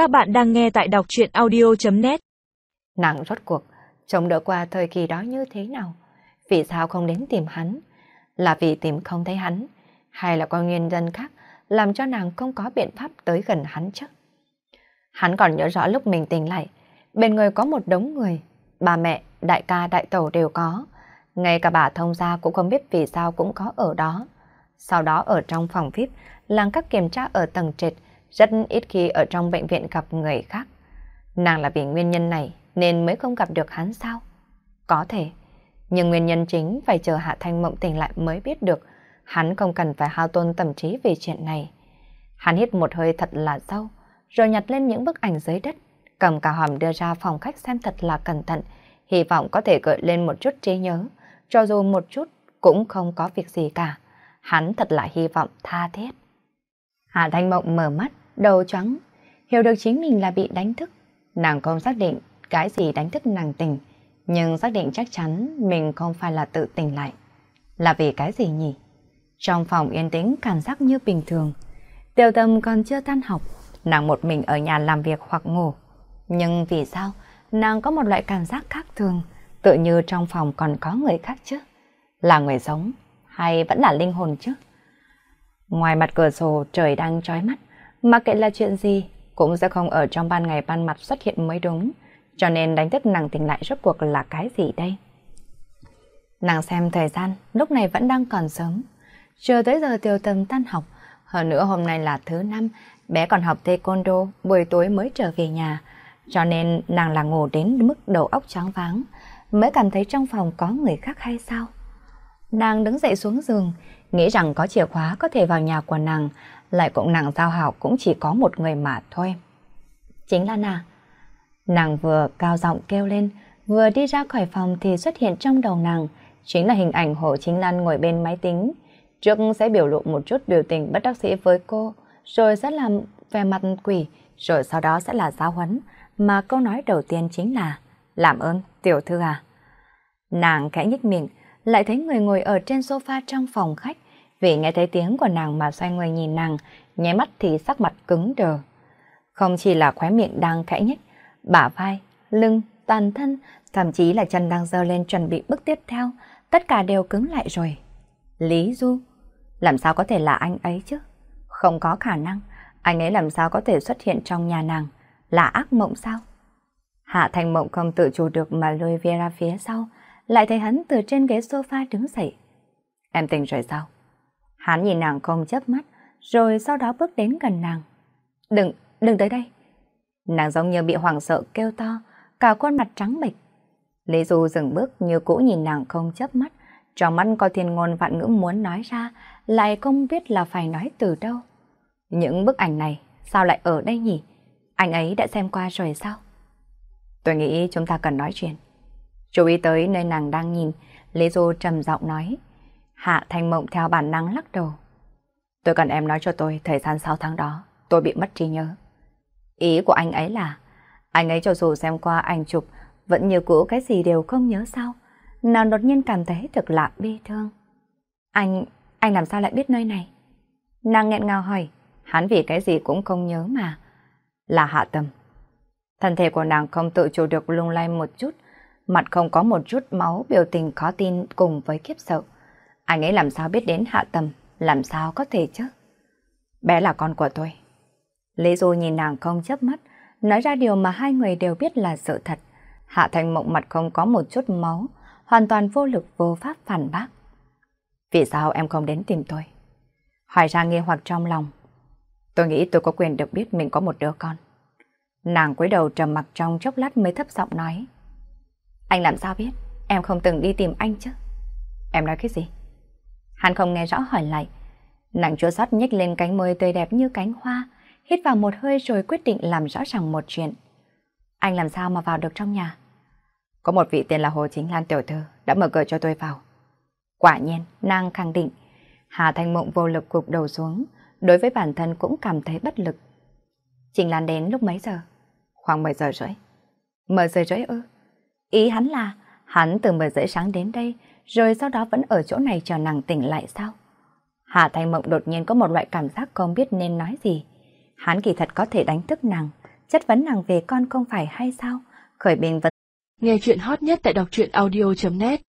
Các bạn đang nghe tại đọc chuyện audio.net Nàng rốt cuộc, chống đỡ qua thời kỳ đó như thế nào? Vì sao không đến tìm hắn? Là vì tìm không thấy hắn? Hay là có nguyên nhân khác làm cho nàng không có biện pháp tới gần hắn chứ? Hắn còn nhớ rõ lúc mình tỉnh lại, bên người có một đống người, bà mẹ, đại ca, đại tẩu đều có. Ngay cả bà thông gia cũng không biết vì sao cũng có ở đó. Sau đó ở trong phòng VIP, làm các kiểm tra ở tầng trệt, rất ít khi ở trong bệnh viện gặp người khác. Nàng là vì nguyên nhân này nên mới không gặp được hắn sao? Có thể. Nhưng nguyên nhân chính phải chờ Hạ Thanh Mộng tỉnh lại mới biết được. Hắn không cần phải hao tôn tâm trí về chuyện này. Hắn hít một hơi thật là sâu, rồi nhặt lên những bức ảnh dưới đất, cầm cả hòm đưa ra phòng khách xem thật là cẩn thận, hy vọng có thể gợi lên một chút trí nhớ, cho dù một chút cũng không có việc gì cả. Hắn thật là hy vọng tha thiết. Hạ Thanh Mộng mở mắt, đầu trắng, hiểu được chính mình là bị đánh thức. Nàng không xác định cái gì đánh thức nàng tỉnh, nhưng xác định chắc chắn mình không phải là tự tỉnh lại. Là vì cái gì nhỉ? Trong phòng yên tĩnh cảm giác như bình thường. Tiểu tâm còn chưa tan học, nàng một mình ở nhà làm việc hoặc ngủ. Nhưng vì sao nàng có một loại cảm giác khác thường, tự như trong phòng còn có người khác chứ? Là người sống hay vẫn là linh hồn chứ? Ngoài mặt cửa sổ trời đang trói mắt, mà kệ là chuyện gì cũng sẽ không ở trong ban ngày ban mặt xuất hiện mới đúng. Cho nên đánh thức nàng tỉnh lại rốt cuộc là cái gì đây? Nàng xem thời gian, lúc này vẫn đang còn sớm. Chưa tới giờ tiểu tâm tan học, hơn nữa hôm nay là thứ năm, bé còn học taekwondo, buổi tối mới trở về nhà. Cho nên nàng là ngủ đến mức đầu óc choáng váng, mới cảm thấy trong phòng có người khác hay sao? Nàng đứng dậy xuống giường, nghĩ rằng có chìa khóa có thể vào nhà của nàng, lại cũng nàng giao hảo cũng chỉ có một người mà thôi. Chính là nàng. Nàng vừa cao giọng kêu lên, vừa đi ra khỏi phòng thì xuất hiện trong đầu nàng, chính là hình ảnh Hồ Chính Lan ngồi bên máy tính. Trước sẽ biểu lộ một chút biểu tình bất đắc sĩ với cô, rồi sẽ làm vẻ mặt quỷ, rồi sau đó sẽ là giáo huấn, mà câu nói đầu tiên chính là Làm ơn, tiểu thư à. Nàng khẽ nhích miệng, lại thấy người ngồi ở trên sofa trong phòng khách, vì nghe thấy tiếng của nàng mà xoay người nhìn nàng, nháy mắt thì sắc mặt cứng đờ. Không chỉ là khóe miệng đang khẽ nhích, bả vai, lưng, toàn thân, thậm chí là chân đang dơ lên chuẩn bị bước tiếp theo, tất cả đều cứng lại rồi. Lý Du, làm sao có thể là anh ấy chứ? Không có khả năng, anh ấy làm sao có thể xuất hiện trong nhà nàng? Là ác mộng sao? Hạ Thành Mộng không tự chủ được mà lôi Vera phía sau, lại thấy hắn từ trên ghế sofa đứng dậy. Em tỉnh rồi sao? Hắn nhìn nàng không chớp mắt, rồi sau đó bước đến gần nàng. Đừng, đừng tới đây. Nàng giống như bị hoảng sợ kêu to, cả khuôn mặt trắng bệch. Lý Du dừng bước như cũ nhìn nàng không chớp mắt, trong mắt có thiên ngôn vạn ngữ muốn nói ra, lại không biết là phải nói từ đâu. Những bức ảnh này, sao lại ở đây nhỉ? Anh ấy đã xem qua rồi sao? Tôi nghĩ chúng ta cần nói chuyện. Chú ý tới nơi nàng đang nhìn, Lý Du trầm giọng nói. Hạ Thanh Mộng theo bản năng lắc đầu. Tôi cần em nói cho tôi thời gian 6 tháng đó, tôi bị mất trí nhớ. Ý của anh ấy là, anh ấy cho dù xem qua ảnh chụp, vẫn như cũ cái gì đều không nhớ sao. Nàng đột nhiên cảm thấy thật lạ bi thương. Anh, anh làm sao lại biết nơi này? Nàng nghẹn ngào hỏi, hắn vì cái gì cũng không nhớ mà. Là hạ tâm. Thân thể của nàng không tự chủ được lung lay một chút, mặt không có một chút máu biểu tình khó tin cùng với kiếp sợ. Anh ấy làm sao biết đến hạ tầm, làm sao có thể chứ? Bé là con của tôi. Lý Du nhìn nàng không chớp mắt, nói ra điều mà hai người đều biết là sự thật. Hạ Thành Mộng mặt không có một chút máu, hoàn toàn vô lực vô pháp phản bác. Vì sao em không đến tìm tôi? Hoài ra nghi hoặc trong lòng. Tôi nghĩ tôi có quyền được biết mình có một đứa con. Nàng cúi đầu trầm mặc trong chốc lát mới thấp giọng nói. Anh làm sao biết? Em không từng đi tìm anh chứ? Em nói cái gì? Hắn không nghe rõ hỏi lại. Nàng chua xót nhếch lên cánh môi tươi đẹp như cánh hoa, hít vào một hơi rồi quyết định làm rõ ràng một chuyện. Anh làm sao mà vào được trong nhà? Có một vị tên là Hồ Chính Lan tiểu thư đã mở cửa cho tôi vào. Quả nhiên, nàng khẳng định. Hà Thanh Mộng vô lực cục đầu xuống, đối với bản thân cũng cảm thấy bất lực. Trình Lan đến lúc mấy giờ? Khoảng 10 giờ rưỡi. 10 giờ rưỡi ư? Ý hắn là hắn từ 10 rưỡi sáng đến đây, rồi sau đó vẫn ở chỗ này chờ nàng tỉnh lại sao? Hà Thanh Mộng đột nhiên có một loại cảm giác không biết nên nói gì. Hắn kỳ thật có thể đánh thức nàng, chất vấn nàng về con không phải hay sao? Khởi Bình vẫn Nghe chuyện hot nhất tại đọc truyện audio.net